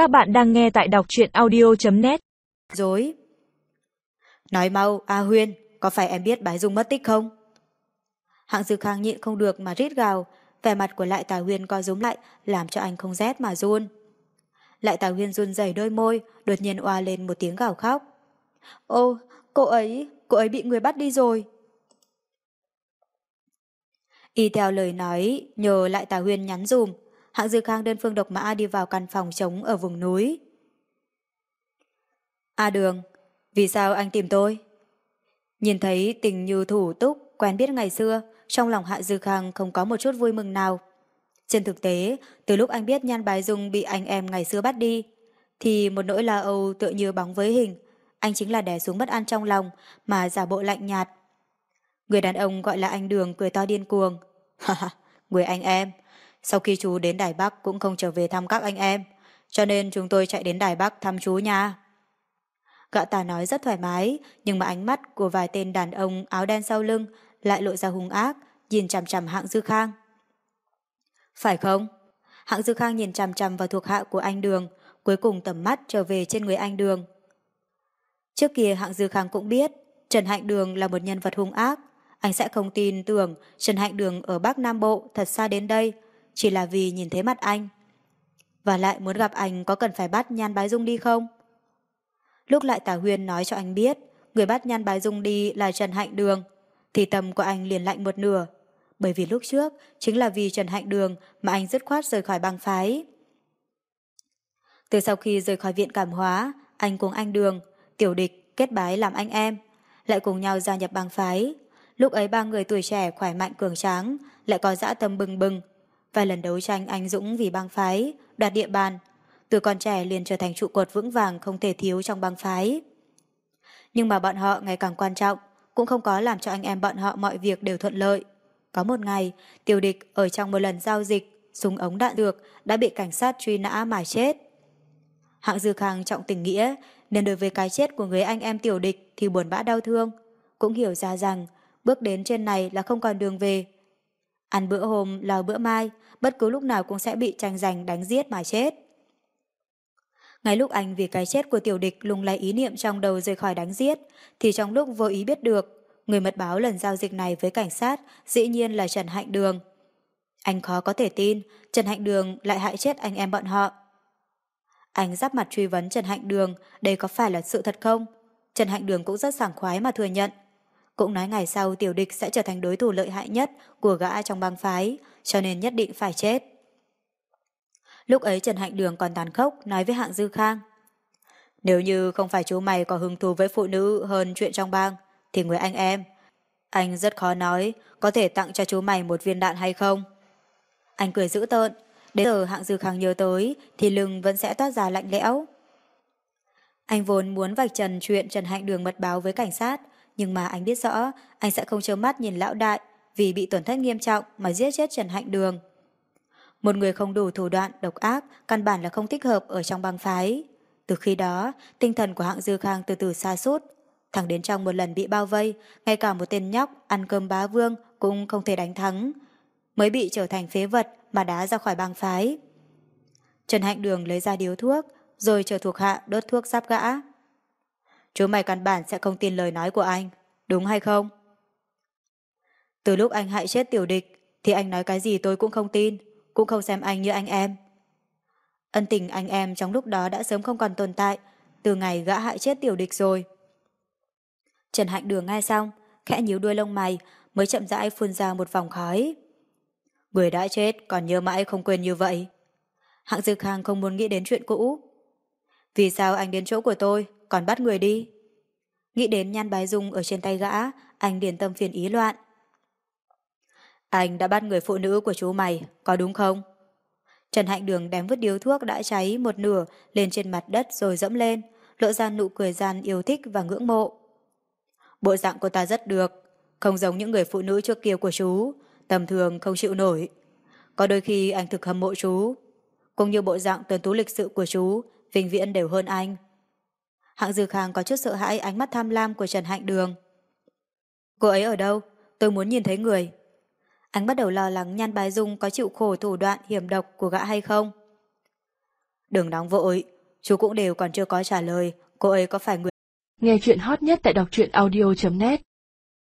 Các bạn đang nghe tại đọc truyện audio.net Dối Nói mau, A Huyên, có phải em biết bái dung mất tích không? Hạng Dư Khang nhịn không được mà rít gào, vẻ mặt của lại Tà Huyên co rúm lại, làm cho anh không rét mà run. Lại Tà Huyên run rẩy đôi môi, đột nhiên oa lên một tiếng gào khóc. Ô, cô ấy, cô ấy bị người bắt đi rồi. Y theo lời nói, nhờ lại Tà Huyên nhắn dùm, hạng Dư Khang đơn phương độc mã đi vào căn phòng trống ở vùng núi. A Đường, vì sao anh tìm tôi? Nhìn thấy tình như thủ túc, quen biết ngày xưa, trong lòng Hạ Dư Khang không có một chút vui mừng nào. Trên thực tế, từ lúc anh biết Nhan Bái Dung bị anh em ngày xưa bắt đi, thì một nỗi lo âu tựa như bóng với hình, anh chính là đè xuống bất an trong lòng mà giả bộ lạnh nhạt. Người đàn ông gọi là anh Đường cười to điên cuồng. Ha người anh em, sau khi chú đến Đài Bắc cũng không trở về thăm các anh em, cho nên chúng tôi chạy đến Đài Bắc thăm chú nha. Gã ta nói rất thoải mái, nhưng mà ánh mắt của vài tên đàn ông áo đen sau lưng lại lộ ra hung ác, nhìn chằm chằm hạng Dư Khang. Phải không? Hạng Dư Khang nhìn chằm chằm vào thuộc hạ của anh Đường, cuối cùng tầm mắt trở về trên người anh Đường. Trước kia hạng Dư Khang cũng biết, Trần Hạnh Đường là một nhân vật hung ác, anh sẽ không tin tưởng Trần Hạnh Đường ở Bắc Nam Bộ thật xa đến đây, chỉ là vì nhìn thấy mặt anh. Và lại muốn gặp anh có cần phải bắt Nhan Bái Dung đi không? Lúc lại Tả Huyên nói cho anh biết người bắt Nhan Bái Dung đi là Trần Hạnh Đường, thì tâm của anh liền lạnh một nửa. Bởi vì lúc trước chính là vì Trần Hạnh Đường mà anh dứt khoát rời khỏi băng phái. Từ sau khi rời khỏi viện cảm hóa, anh cùng anh Đường, tiểu địch, kết bái làm anh em, lại cùng nhau gia nhập băng phái. Lúc ấy ba người tuổi trẻ khỏe mạnh cường tráng, lại có dã tâm bừng bừng, Vài lần đấu tranh anh dũng vì băng phái, đoạt địa bàn, từ con trẻ liền trở thành trụ cột vững vàng không thể thiếu trong băng phái. Nhưng mà bọn họ ngày càng quan trọng, cũng không có làm cho anh em bọn họ mọi việc đều thuận lợi. Có một ngày, tiêu địch ở trong một lần giao dịch, súng ống đạn được đã bị cảnh sát truy nã mà chết. Hạng Dư Khang trọng tình nghĩa, nên đối với cái chết của người anh em tiểu địch thì buồn bã đau thương, cũng hiểu ra rằng bước đến trên này là không còn đường về, Ăn bữa hôm, lo bữa mai, bất cứ lúc nào cũng sẽ bị tranh giành đánh giết mà chết. Ngay lúc anh vì cái chết của tiểu địch lung lay ý niệm trong đầu rời khỏi đánh giết, thì trong lúc vô ý biết được, người mật báo lần giao dịch này với cảnh sát dĩ nhiên là Trần Hạnh Đường. Anh khó có thể tin Trần Hạnh Đường lại hại chết anh em bọn họ. Anh giáp mặt truy vấn Trần Hạnh Đường đây có phải là sự thật không? Trần Hạnh Đường cũng rất sảng khoái mà thừa nhận cũng nói ngày sau tiểu địch sẽ trở thành đối thủ lợi hại nhất của gã trong bang phái, cho nên nhất định phải chết. Lúc ấy Trần Hạnh Đường còn tàn khốc nói với hạng Dư Khang. Nếu như không phải chú mày có hứng thú với phụ nữ hơn chuyện trong bang, thì người anh em, anh rất khó nói có thể tặng cho chú mày một viên đạn hay không. Anh cười dữ tợn, đến giờ hạng Dư Khang nhớ tới thì lưng vẫn sẽ toát ra lạnh lẽo. Anh vốn muốn vạch trần chuyện Trần Hạnh Đường mật báo với cảnh sát, nhưng mà anh biết rõ anh sẽ không trơ mắt nhìn lão đại vì bị tổn thất nghiêm trọng mà giết chết Trần Hạnh Đường. Một người không đủ thủ đoạn, độc ác, căn bản là không thích hợp ở trong băng phái. Từ khi đó, tinh thần của hạng Dư Khang từ từ xa sút thẳng đến trong một lần bị bao vây, ngay cả một tên nhóc ăn cơm bá vương cũng không thể đánh thắng, mới bị trở thành phế vật mà đá ra khỏi băng phái. Trần Hạnh Đường lấy ra điếu thuốc, rồi chờ thuộc hạ đốt thuốc giáp gã. Chú mày căn bản sẽ không tin lời nói của anh, đúng hay không? Từ lúc anh hại chết tiểu địch, thì anh nói cái gì tôi cũng không tin, cũng không xem anh như anh em. Ân tình anh em trong lúc đó đã sớm không còn tồn tại, từ ngày gã hại chết tiểu địch rồi. Trần Hạnh Đường nghe xong, khẽ nhíu đuôi lông mày, mới chậm rãi phun ra một vòng khói. Người đã chết còn nhớ mãi không quên như vậy. Hạng Dư Khang không muốn nghĩ đến chuyện cũ. Vì sao anh đến chỗ của tôi, còn bắt người đi. Nghĩ đến nhan bái dung ở trên tay gã, anh điền tâm phiền ý loạn. Anh đã bắt người phụ nữ của chú mày, có đúng không? Trần Hạnh Đường đem vứt điếu thuốc đã cháy một nửa lên trên mặt đất rồi dẫm lên, lộ ra nụ cười gian yêu thích và ngưỡng mộ. Bộ dạng của ta rất được, không giống những người phụ nữ trước kia của chú, tầm thường không chịu nổi. Có đôi khi anh thực hâm mộ chú, cũng như bộ dạng tuần tú lịch sự của chú, vĩnh viễn đều hơn anh. Hạng Dư Khang có chút sợ hãi ánh mắt tham lam của Trần Hạnh Đường. Cô ấy ở đâu? Tôi muốn nhìn thấy người. Anh bắt đầu lo lắng Nhan Bái Dung có chịu khổ thủ đoạn hiểm độc của gã hay không. Đừng nóng vội, chú cũng đều còn chưa có trả lời, cô ấy có phải người... Nghe chuyện hot nhất tại đọc truyện audio.net